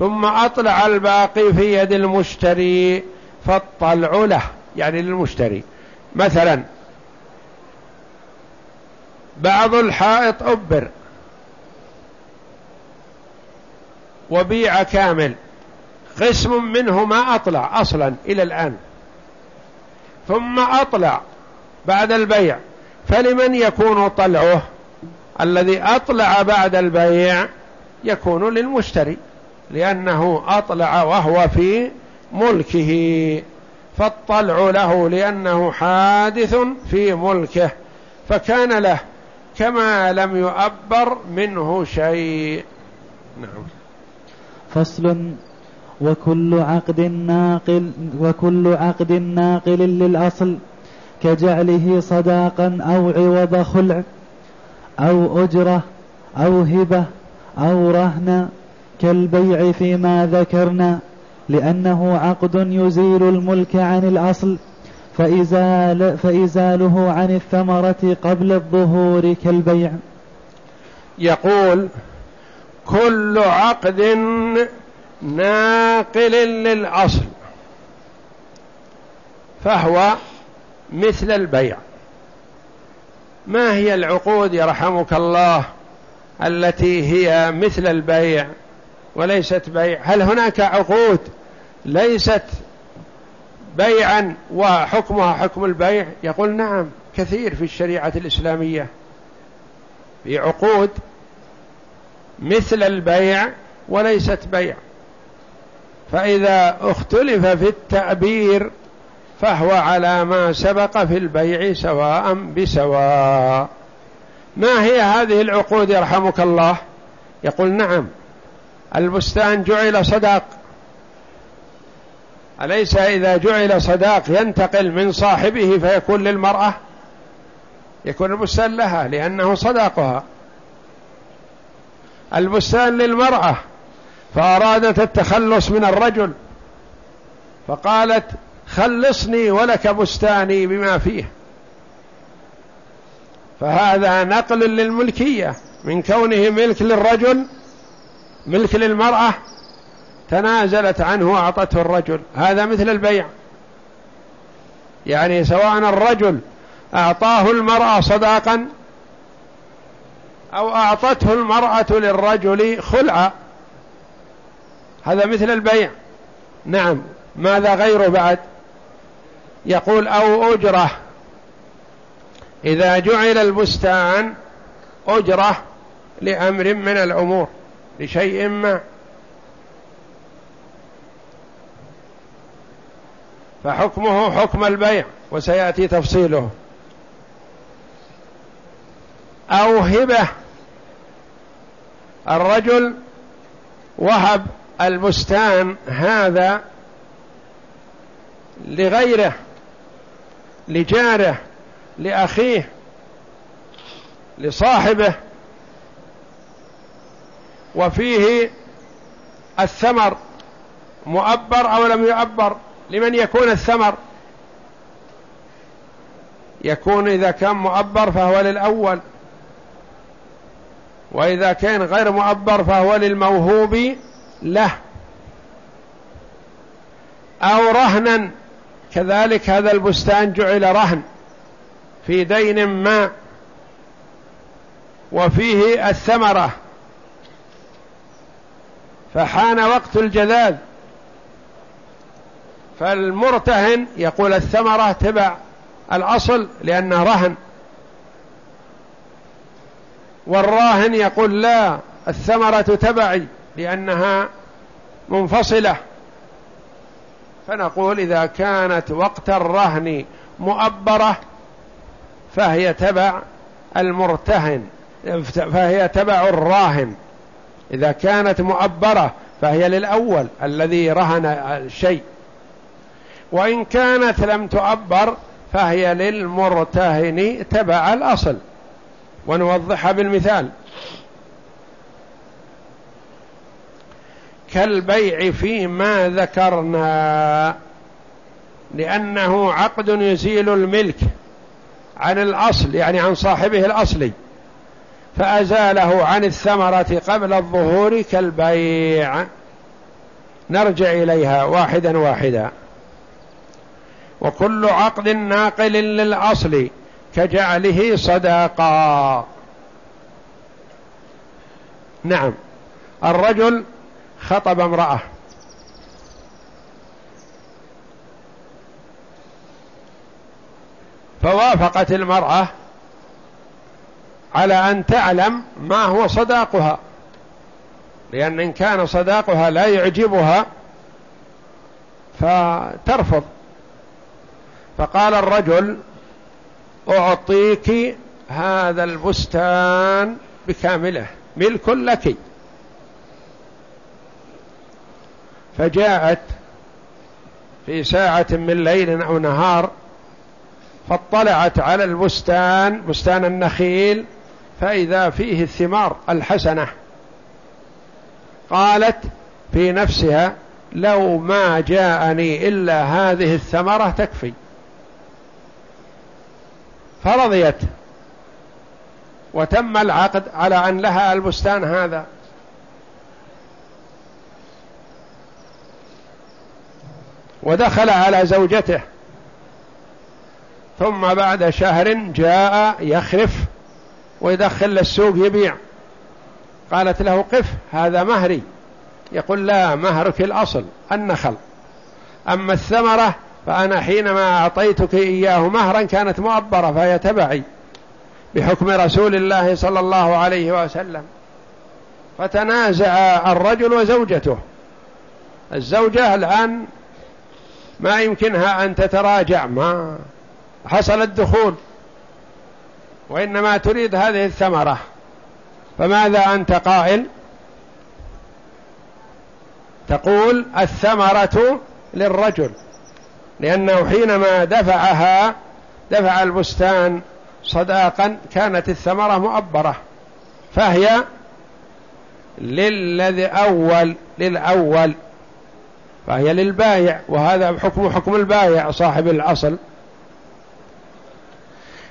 ثم أطلع الباقي في يد المشتري فالطلع له يعني للمشتري. مثلا بعض الحائط أبر وبيع كامل قسم منه ما أطلع أصلا إلى الآن. ثم أطلع بعد البيع فلمن يكون طلعه؟ الذي أطلع بعد البيع يكون للمشتري. لأنه أطلع وهو في ملكه فالطلع له لأنه حادث في ملكه فكان له كما لم يؤبر منه شيء. نعم. فصل. وكل عقد ناقل وكل عقد ناقل للأصل كجعله صداقا أو عوض خلع أو أجرة أو هبة أو رهن كالبيع فيما ذكرنا لأنه عقد يزيل الملك عن الأصل فإزال فإزاله عن الثمرة قبل الظهور كالبيع. يقول كل عقد ناقل للأصل فهو مثل البيع. ما هي العقود يرحمك الله التي هي مثل البيع؟ وليست بيع هل هناك عقود ليست بيعا وحكمها حكم البيع؟ يقول نعم كثير في الشريعة الإسلامية في عقود مثل البيع وليست بيع. فإذا اختلف في التعبير فهو على ما سبق في البيع سواء بسواء. ما هي هذه العقود يرحمك الله؟ يقول نعم البستان جعل صداق. أليس إذا جعل صداق ينتقل من صاحبه فيكون للمرأة؟ يكون البستان لها لأنه صداقها. البستان للمرأة فأرادت التخلص من الرجل فقالت خلصني ولك بستاني بما فيه. فهذا نقل للملكية من كونه ملك للرجل ملك للمرأة تنازلت عنه وأعطته الرجل. هذا مثل البيع. يعني سواء الرجل أعطاه المرأة صداقا أو أعطته المرأة للرجل خلعا هذا مثل البيع. نعم ماذا غيره بعد؟ يقول أو أجرة. إذا جعل البستان أجرة لأمر من الأمور. لشيء ما. فحكمه حكم البيع وسيأتي تفصيله. أو هبة الرجل وهب البستان هذا لغيره لجاره لأخيه لصاحبه. وفيه الثمر مؤبر أو لم يؤبر لمن يكون الثمر؟ يكون إذا كان مؤبر فهو للأول وإذا كان غير مؤبر فهو للموهوب له. أو رهنا كذلك هذا البستان جعل رهن في دين ما وفيه الثمرة. فحان وقت الجذاذ فالمرتهن يقول الثمرة تبع الأصل لأنه رهن. والراهن يقول لا الثمرة تبعي لأنها منفصلة. فنقول إذا كانت وقت الرهن مؤبرة فهي تبع المرتهن فهي تبع الراهن. إذا كانت مؤبرة فهي للأول الذي رهن الشيء. وإن كانت لم تؤبر فهي للمرتهن تبع الأصل. ونوضحها بالمثال. كالبيع فيما ذكرنا لأنه عقد يزيل الملك عن الأصل يعني عن صاحبه الأصلي. فأزاله عن الثمرة قبل الظهور كالبيع. نرجع إليها واحدا واحدا. وكل عقد ناقل للأصل كجعله صداقا. نعم الرجل خطب امرأة. فوافقت المرأة على أن تعلم ما هو صداقها. لأن إن كان صداقها لا يعجبها فترفض. فقال الرجل أعطيك هذا البستان بكامله ملك لك. فجاءت في ساعة من ليل أو نهار فاطلعت على البستان بستان النخيل فإذا فيه الثمار الحسنة قالت في نفسها لو ما جاءني إلا هذه الثمرة تكفي. فرضيت وتم العقد على أن لها البستان هذا. ودخل على زوجته. ثم بعد شهر جاء يخرف ويدخل للسوق يبيع قالت له قف هذا مهري. يقول لا مهرك الأصل النخل. أما الثمرة فأنا حينما أعطيتك إياه مهرا كانت مؤبرة فهي تبعي بحكم رسول الله صلى الله عليه وسلم. فتنازع الرجل وزوجته. الزوجة الآن ما يمكنها أن تتراجع ما حصل الدخول. وإنما تريد هذه الثمرة. فماذا أنت قائل؟ تقول الثمرة للرجل لأنه حينما دفعها دفع البستان صداقا كانت الثمرة مؤبرة. فهي للذي أول للأول فهي للبايع وهذا حكم حكم البايع صاحب الأصل.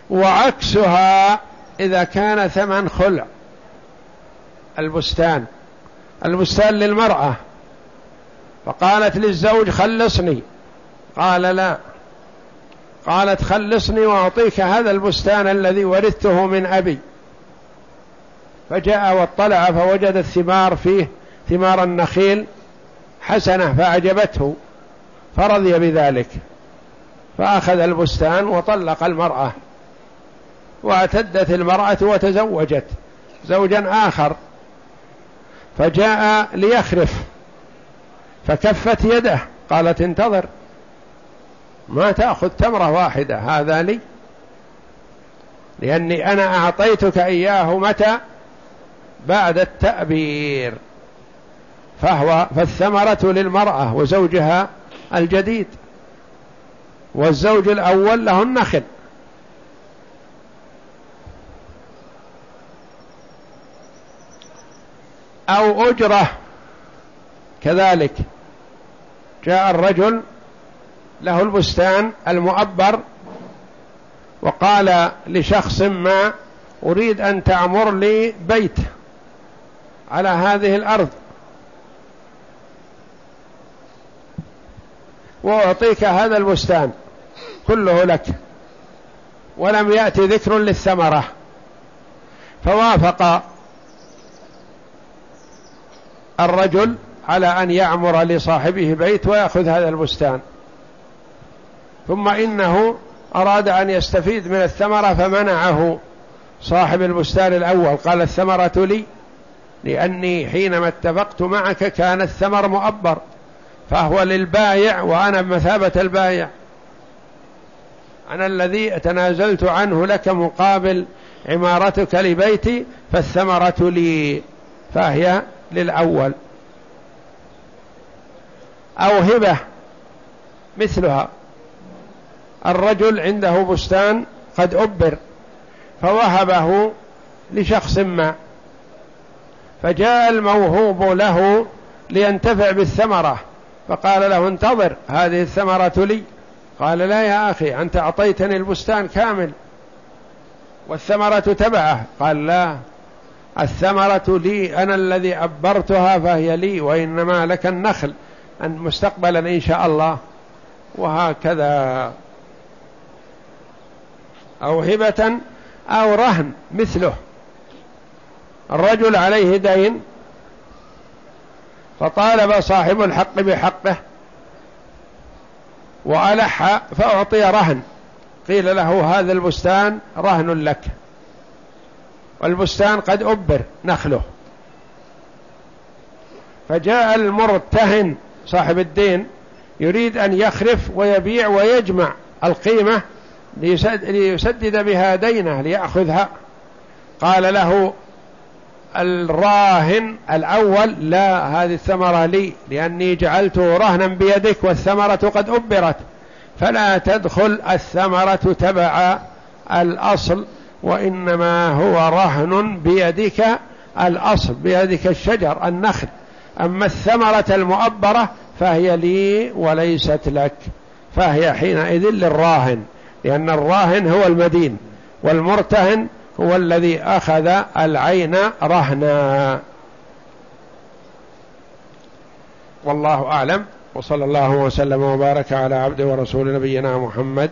وعكسها إذا كان ثمن خلع. البستان. البستان للمرأة. فقالت للزوج خلصني. قال لا. قالت خلصني وأعطيك هذا البستان الذي ورثته من أبي. فجاء واطلع فوجد الثمار فيه ثمار النخيل حسنة فأعجبته فرضي بذلك. فأخذ البستان وطلق المرأة. واعتدت المرأة وتزوجت زوجا آخر فجاء ليخرف فكفت يده قالت انتظر ما تأخذ تمرة واحدة هذا لي لأني أنا أعطيتك إياه متى؟ بعد التأبير فهو فالثمرة للمرأة وزوجها الجديد والزوج الأول له النخل. أو أجرة. كذلك جاء الرجل له البستان المؤبر وقال لشخص ما أريد أن تعمر لي بيت على هذه الأرض. وأعطيك هذا البستان كله لك. ولم يأتي ذكر للثمرة. فوافق الرجل على أن يعمر لصاحبه بيت ويأخذ هذا البستان. ثم إنه أراد أن يستفيد من الثمرة فمنعه صاحب البستان الأول. قال الثمرة لي لأني حينما اتفقت معك كان الثمر مؤبر فهو للبايع وأنا بمثابة البايع. أنا الذي تنازلت عنه لك مقابل عمارتك لبيتي فالثمرة لي فهي للأول. أو هبة مثلها. الرجل عنده بستان قد أبر فوهبه لشخص ما فجاء الموهوب له لينتفع بالثمرة فقال له انتظر هذه الثمرة لي. قال لا يا أخي أنت أعطيتني البستان كامل والثمرة تبعه. قال لا. الثمرة لي أنا الذي أبرتها فهي لي وإنما لك النخل أن مستقبلا إن شاء الله. وهكذا. أو هبة أو رهن مثله. الرجل عليه دين فطالب صاحب الحق بحقه وألح فأعطي رهن. قيل له هذا البستان رهن لك. والبستان قد أبر نخله. فجاء المرتهن صاحب الدين يريد أن يخرف ويبيع ويجمع القيمة ليسدد بها دينه ليأخذها. قال له الراهن الأول لا هذه الثمرة لي لأني جعلته رهنا بيدك والثمرة قد أبرت. فلا تدخل الثمرة تبع الأصل. وإنما هو رهن بيدك الأصل بيدك الشجر النخل. أما الثمرة المؤبرة فهي لي وليست لك فهي حينئذ للراهن لأن الراهن هو المدين والمرتهن هو الذي أخذ العين رهنا. والله أعلم وصلى الله وسلم وبارك على عبد ورسول نبينا محمد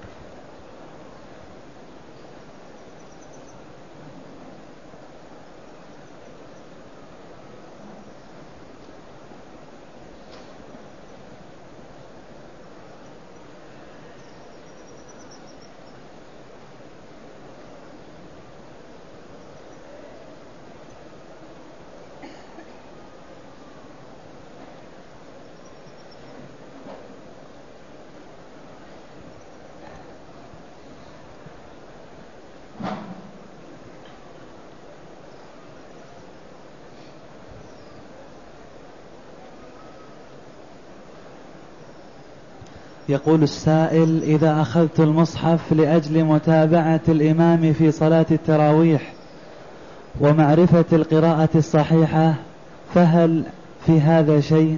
يقول السائل إذا أخذت المصحف لأجل متابعة الإمام في صلاة التراويح ومعرفة القراءة الصحيحة فهل في هذا شيء؟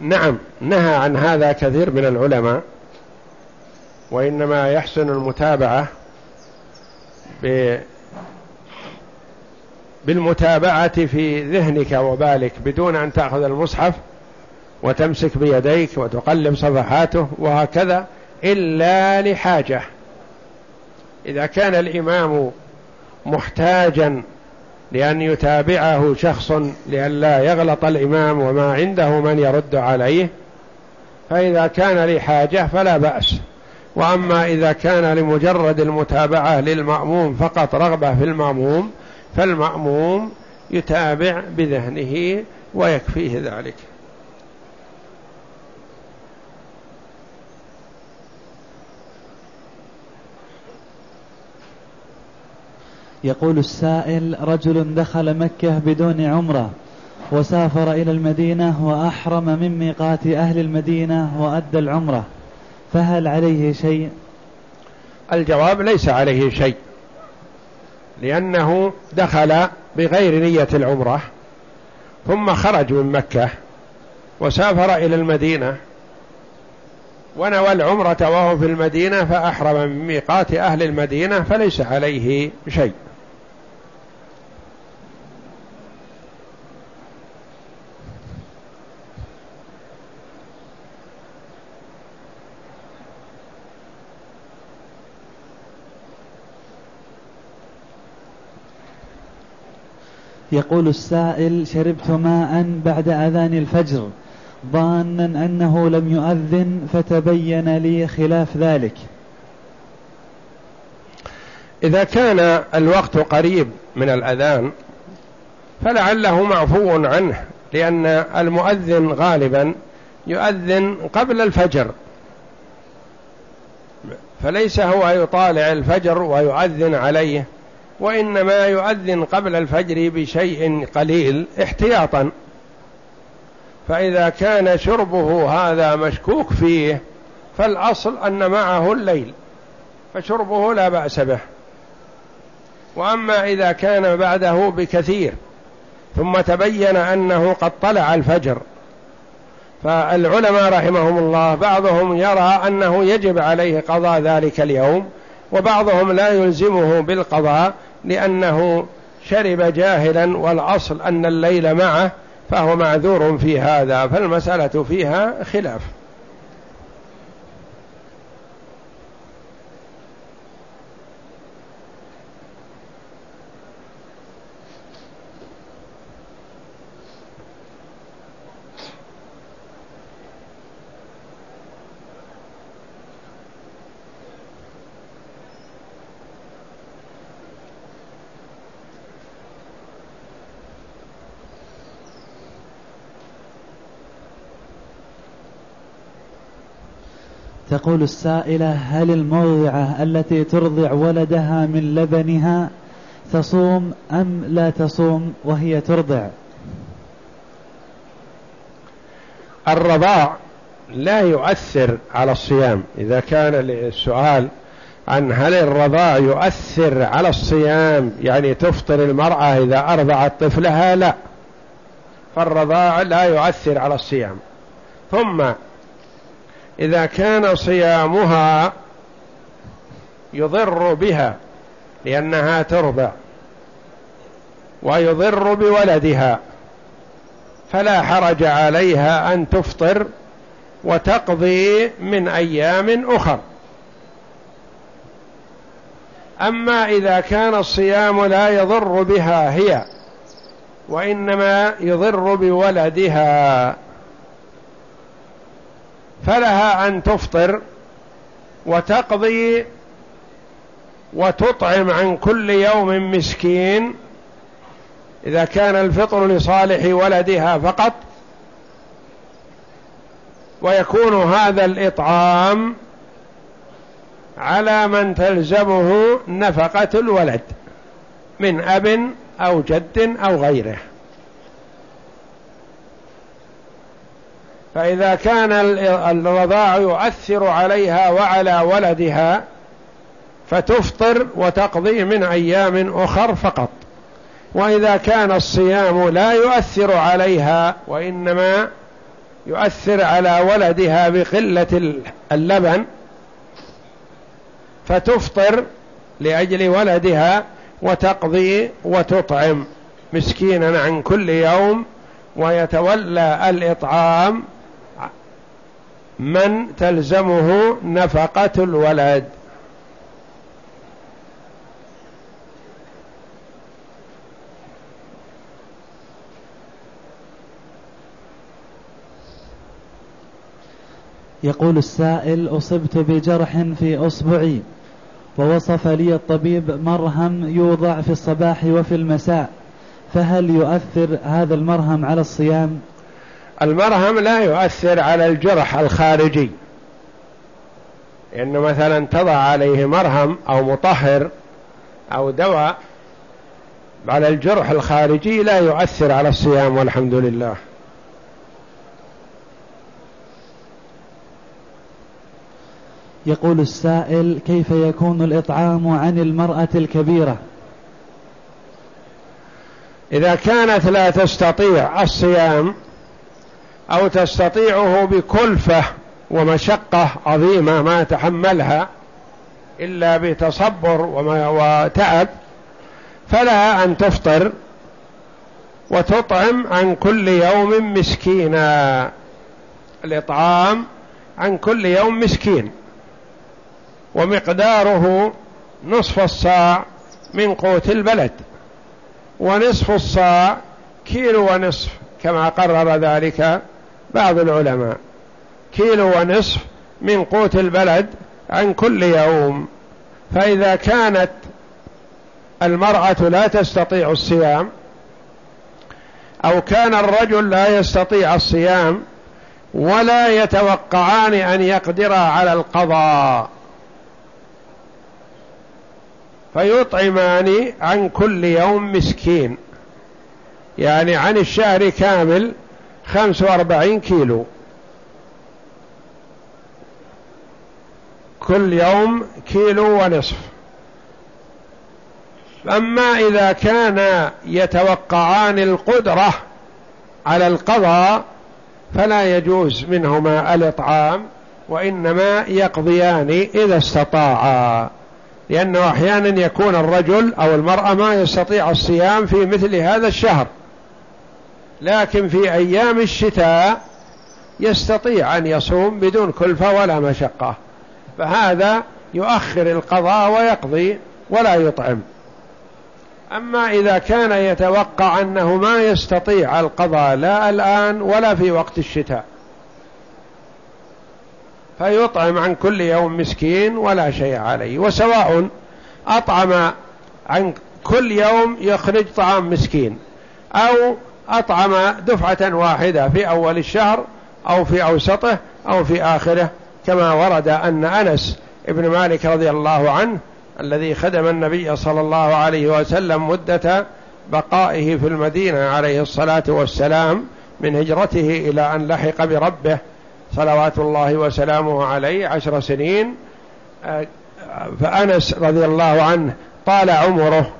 نعم نهى عن هذا كثير من العلماء وإنما يحسن المتابعة بالمتابعة في ذهنك وبالك بدون أن تأخذ المصحف. وتمسك بيديك وتقلب صفحاته وهكذا إلا لحاجة. إذا كان الإمام محتاجا لأن يتابعه شخص لئلا يغلط الإمام وما عنده من يرد عليه فإذا كان لحاجة فلا بأس. وأما إذا كان لمجرد المتابعة للمأموم فقط رغبة في المأموم فالمأموم يتابع بذهنه ويكفيه ذلك. يقول السائل رجل دخل مكة بدون عمرة وسافر إلى المدينة وأحرم من ميقات أهل المدينة وأدى العمرة فهل عليه شيء؟ الجواب ليس عليه شيء لأنه دخل بغير نية العمرة ثم خرج من مكة وسافر إلى المدينة ونوى العمرة وهو في المدينة فأحرم من ميقات أهل المدينة فليس عليه شيء. يقول السائل شربت ماء بعد أذان الفجر ظانا أنه لم يؤذن فتبين لي خلاف ذلك. إذا كان الوقت قريب من الأذان فلعله معفو عنه لأن المؤذن غالبا يؤذن قبل الفجر. فليس هو يطالع الفجر ويؤذن عليه وإنما يؤذن قبل الفجر بشيء قليل احتياطا. فإذا كان شربه هذا مشكوك فيه فالأصل أن معه الليل فشربه لا بأس به. وأما إذا كان بعده بكثير ثم تبين أنه قد طلع الفجر فالعلماء رحمهم الله بعضهم يرى أنه يجب عليه قضاء ذلك اليوم وبعضهم لا يلزمه بالقضاء لأنه شرب جاهلا والأصل أن الليل معه فهو معذور في هذا فالمسألة فيها خلاف. تقول السائلة هل المرضعة التي ترضع ولدها من لبنها تصوم أم لا تصوم وهي ترضع؟ الرضاع لا يؤثر على الصيام. إذا كان السؤال عن هل الرضاع يؤثر على الصيام يعني تفطر المرأة إذا أرضعت طفلها؟ لا. فالرضاع لا يؤثر على الصيام. ثم إذا كان صيامها يضر بها لأنها ترضع ويضر بولدها فلا حرج عليها أن تفطر وتقضي من أيام أخر. أما إذا كان الصيام لا يضر بها هي وإنما يضر بولدها فلها أن تفطر وتقضي وتطعم عن كل يوم مسكين إذا كان الفطر لصالح ولدها فقط ويكون هذا الإطعام على من تلزمه نفقة الولد من أب أو جد أو غيره. فإذا كان الرضاع يؤثر عليها وعلى ولدها فتفطر وتقضي من أيام أخر فقط. وإذا كان الصيام لا يؤثر عليها وإنما يؤثر على ولدها بقلة اللبن فتفطر لأجل ولدها وتقضي وتطعم. مسكينا عن كل يوم ويتولى الإطعام من تلزمه نفقة الولد يقول السائل أصبت بجرح في أصبعي ووصف لي الطبيب مرهم يوضع في الصباح وفي المساء فهل يؤثر هذا المرهم على الصيام؟ المرهم لا يؤثر على الجرح الخارجي. إنه مثلا تضع عليه مرهم أو مطهر أو دواء على الجرح الخارجي لا يؤثر على الصيام والحمد لله. يقول السائل كيف يكون الإطعام عن المرأة الكبيرة؟ إذا كانت لا تستطيع الصيام أو تستطيعه بكلفة ومشقة عظيمة ما تحملها إلا بتصبر وتعب فلها أن تفطر وتطعم عن كل يوم مسكينا. الإطعام عن كل يوم مسكين ومقداره نصف الصاع من قوت البلد ونصف الصاع كيلو ونصف كما قرر ذلك بعض العلماء كيلو ونصف من قوت البلد عن كل يوم. فإذا كانت المرأة لا تستطيع الصيام أو كان الرجل لا يستطيع الصيام ولا يتوقعان أن يقدرا على القضاء فيطعمان عن كل يوم مسكين. يعني عن الشهر كامل خمس وأربعين كيلو. كل يوم كيلو ونصف. أما إذا كان يتوقعان القدرة على القضاء فلا يجوز منهما الإطعام وإنما يقضيان إذا استطاعا. لأنه أحيانا يكون الرجل أو المرأة ما يستطيع الصيام في مثل هذا الشهر. لكن في أيام الشتاء يستطيع أن يصوم بدون كلفة ولا مشقة. فهذا يؤخر القضاء ويقضي ولا يطعم. أما إذا كان يتوقع أنه ما يستطيع القضاء لا الآن ولا في وقت الشتاء فيطعم عن كل يوم مسكين ولا شيء عليه. وسواء أطعم عن كل يوم يخرج طعام مسكين أو أطعم دفعة واحدة في أول الشهر أو في أوسطه أو في آخره كما ورد أن أنس ابن مالك رضي الله عنه الذي خدم النبي صلى الله عليه وسلم مدة بقائه في المدينة عليه الصلاة والسلام من هجرته إلى أن لحق بربه صلوات الله وسلامه عليه عشر سنين. فأنس رضي الله عنه طال عمره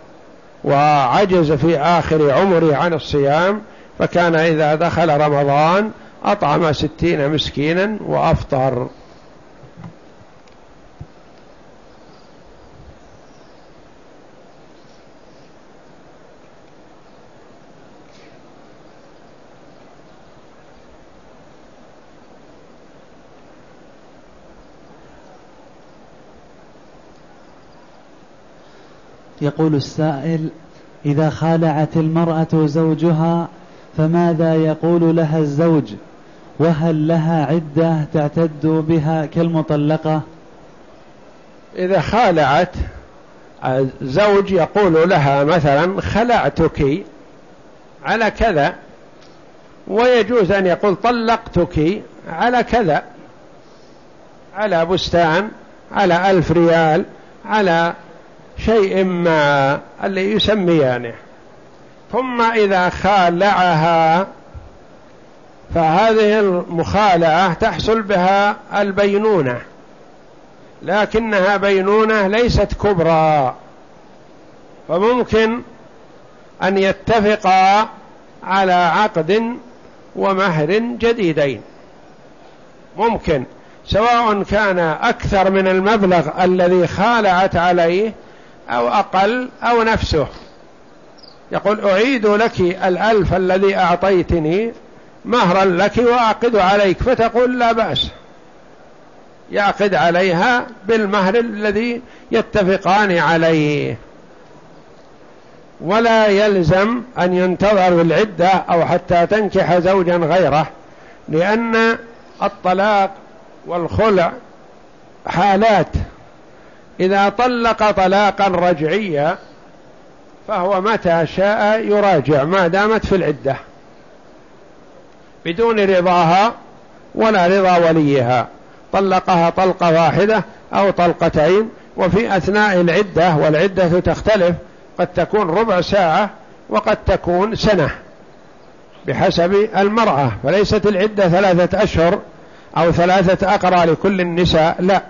وعجز في آخر عمره عن الصيام فكان إذا دخل رمضان أطعم ستين مسكينا وأفطر. يقول السائل إذا خالعت المرأة زوجها فماذا يقول لها الزوج؟ وهل لها عدة تعتد بها كالمطلقة؟ إذا خالعت زوج يقول لها مثلا خلعتك على كذا ويجوز أن يقول طلقتك على كذا على بستان على ألف ريال على شيء ما اللي يسميانه. ثم إذا خالعها فهذه المخالعة تحصل بها البينونة. لكنها بينونة ليست كبرى. فممكن أن يتفقا على عقد ومهر جديدين. ممكن سواء كان أكثر من المبلغ الذي خالعت عليه أو أقل أو نفسه. يقول أعيد لك الألف الذي أعطيتني مهرا لك وأعقد عليك. فتقول لا بأس. يعقد عليها بالمهر الذي يتفقان عليه. ولا يلزم أن ينتظر العدة أو حتى تنكح زوجا غيره لأن الطلاق والخلع حالات إذا طلق طلاقا رجعيا فهو متى شاء يراجع ما دامت في العدة. بدون رضاها ولا رضا وليها. طلقها طلقة واحدة أو طلقتين وفي أثناء العدة والعدة تختلف قد تكون ربع ساعة وقد تكون سنة بحسب المرأة فليست العدة ثلاثة أشهر أو ثلاثة أقرى لكل النساء لا.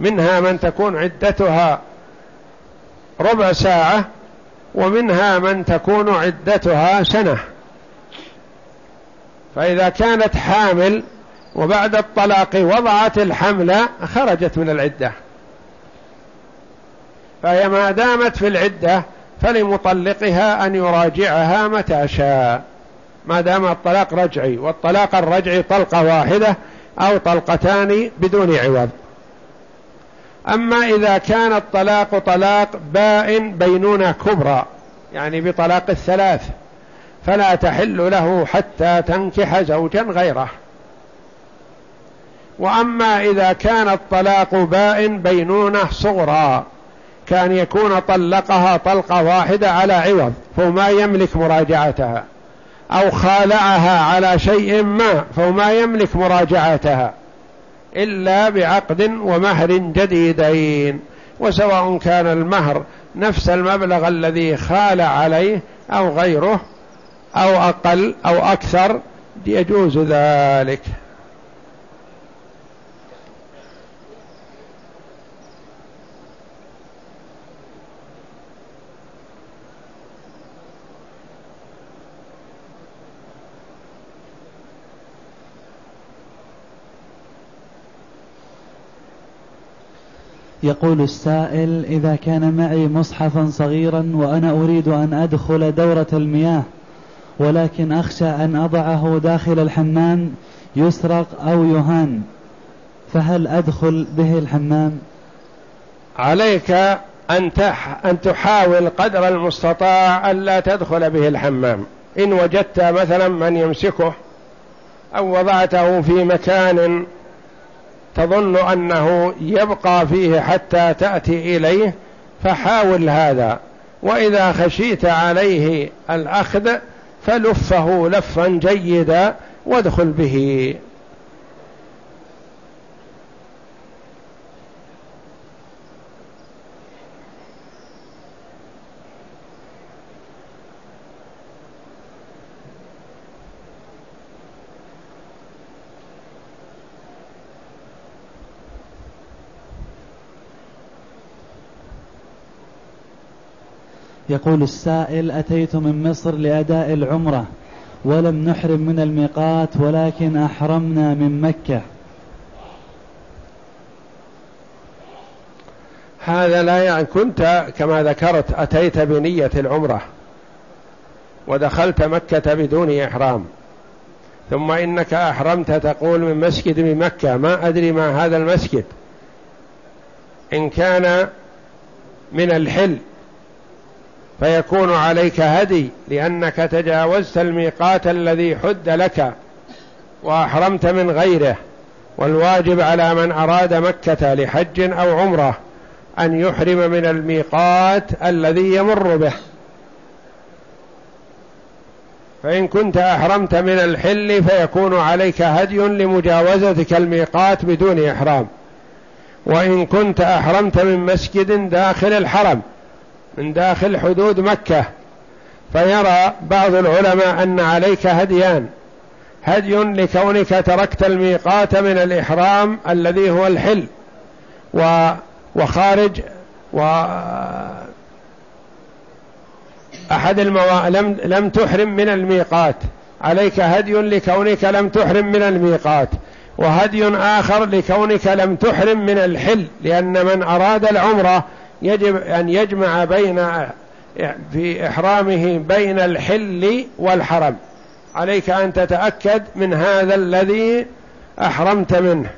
منها من تكون عدتها ربع ساعة ومنها من تكون عدتها سنة. فإذا كانت حامل وبعد الطلاق وضعت الحمل خرجت من العدة. فهي ما دامت في العدة فلمطلقها أن يراجعها متى شاء. ما دام الطلاق رجعي والطلاق الرجعي طلقة واحدة أو طلقتان بدون عوض. أما إذا كان الطلاق طلاق بائن بينونة كبرى يعني بطلاق الثلاث فلا تحل له حتى تنكح زوجا غيره. وأما إذا كان الطلاق بائن بينونة صغرى كان يكون طلقها طلقة واحدة على عوض فهو ما يملك مراجعتها أو خالعها على شيء ما فهو ما يملك مراجعتها. إلا بعقد ومهر جديدين وسواء كان المهر نفس المبلغ الذي خال عليه أو غيره أو أقل أو أكثر يجوز ذلك. يقول السائل إذا كان معي مصحفا صغيرا وأنا أريد أن أدخل دورة المياه ولكن أخشى أن أضعه داخل الحمام يسرق أو يهان فهل أدخل به الحمام؟ عليك أن, أن تحاول قدر المستطاع ألا تدخل به الحمام. إن وجدت مثلا من يمسكه أو وضعته في مكان تظن أنه يبقى فيه حتى تأتي إليه فحاول هذا. وإذا خشيت عليه الأخذ فلفه لفا جيدا وادخل به. يقول السائل أتيت من مصر لأداء العمرة ولم نحرم من الميقات ولكن أحرمنا من مكة. هذا لا يعني كنت كما ذكرت أتيت بنية العمرة ودخلت مكة بدون إحرام. ثم إنك أحرمت تقول من مسجد بمكة. ما أدري ما هذا المسجد. إن كان من الحل فيكون عليك هدي لأنك تجاوزت الميقات الذي حد لك وأحرمت من غيره والواجب على من أراد مكة لحج أو عمرة أن يحرم من الميقات الذي يمر به. فإن كنت أحرمت من الحل فيكون عليك هدي لمجاوزتك الميقات بدون إحرام. وإن كنت أحرمت من مسجد داخل الحرم من داخل حدود مكة فيرى بعض العلماء أن عليك هديان. هدي لكونك تركت الميقات من الإحرام الذي هو الحل وخارج و أحد الموا... لم لم تحرم من الميقات. عليك هدي لكونك لم تحرم من الميقات وهدي آخر لكونك لم تحرم من الحل لأن من أراد العمرة يجب أن يجمع بين في إحرامه بين الحل والحرم. عليك أن تتأكد من هذا الذي أحرمت منه.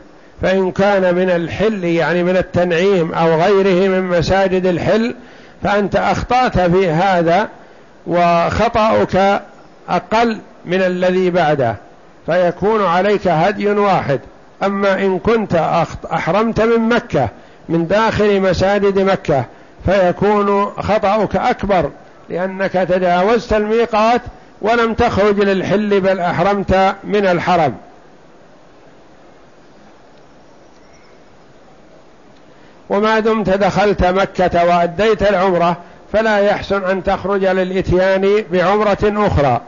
فإن كان من الحل يعني من التنعيم أو غيره من مساجد الحل فأنت أخطأت في هذا وخطأك أقل من الذي بعده. فيكون عليك هدي واحد. أما إن كنت أحرمت من مكة من داخل مساجد مكة فيكون خطأك أكبر لأنك تجاوزت الميقات ولم تخرج للحل بل أحرمت من الحرم. وما دمت دخلت مكة وأديت العمرة فلا يحسن أن تخرج للإتيان بعمرة أخرى.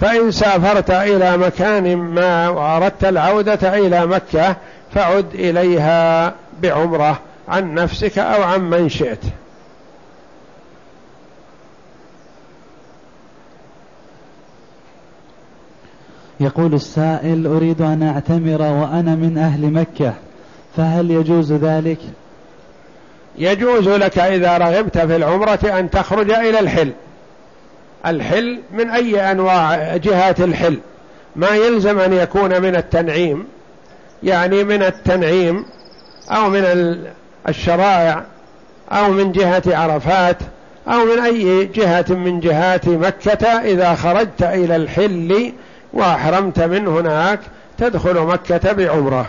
فإن سافرت إلى مكان ما وأردت العودة إلى مكة فعد إليها بعمرة. عن نفسك أو عن من شئت. يقول السائل أريد أن أعتمر وأنا من أهل مكة فهل يجوز ذلك؟ يجوز لك إذا رغبت في العمرة أن تخرج إلى الحل. الحل من أي أنواع؟ جهات الحل. ما يلزم أن يكون من التنعيم يعني من التنعيم أو من الشرائع أو من جهة عرفات أو من أي جهة من جهات مكة إذا خرجت إلى الحل وأحرمت من هناك تدخل مكة بعمرة.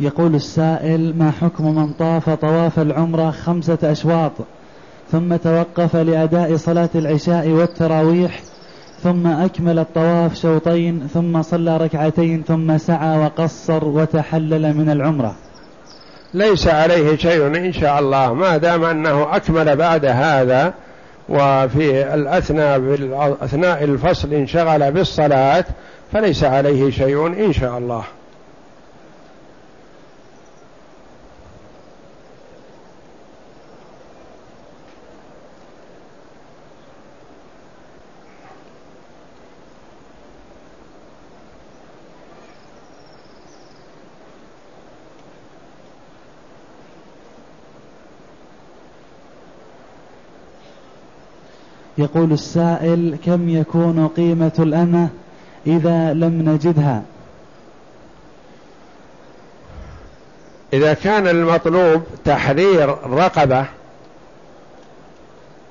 يقول السائل ما حكم من طاف طواف العمرة خمسة أشواط ثم توقف لأداء صلاة العشاء والتراويح ثم أكمل الطواف شوطين ثم صلى ركعتين ثم سعى وقصر وتحلل من العمرة ليس عليه شيء إن شاء الله ما دام أنه أكمل بعد هذا وفي الأثناء أثناء الفصل انشغل بالصلاة فليس عليه شيء إن شاء الله. يقول السائل كم يكون قيمة الأمة إذا لم نجدها؟ إذا كان المطلوب تحرير رقبة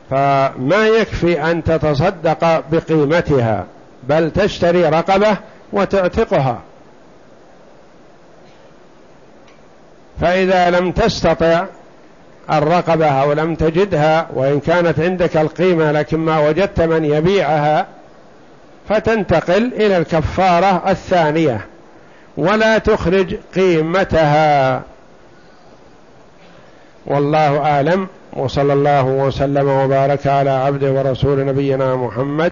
فما يكفي أن تتصدق بقيمتها بل تشتري رقبة وتعتقها. فإذا لم تستطع الرقبة أو لم تجدها وإن كانت عندك القيمة لكن ما وجدت من يبيعها فتنتقل إلى الكفارة الثانية ولا تخرج قيمتها. والله أعلم وصلى الله وسلم وبارك على عبده ورسول نبينا محمد.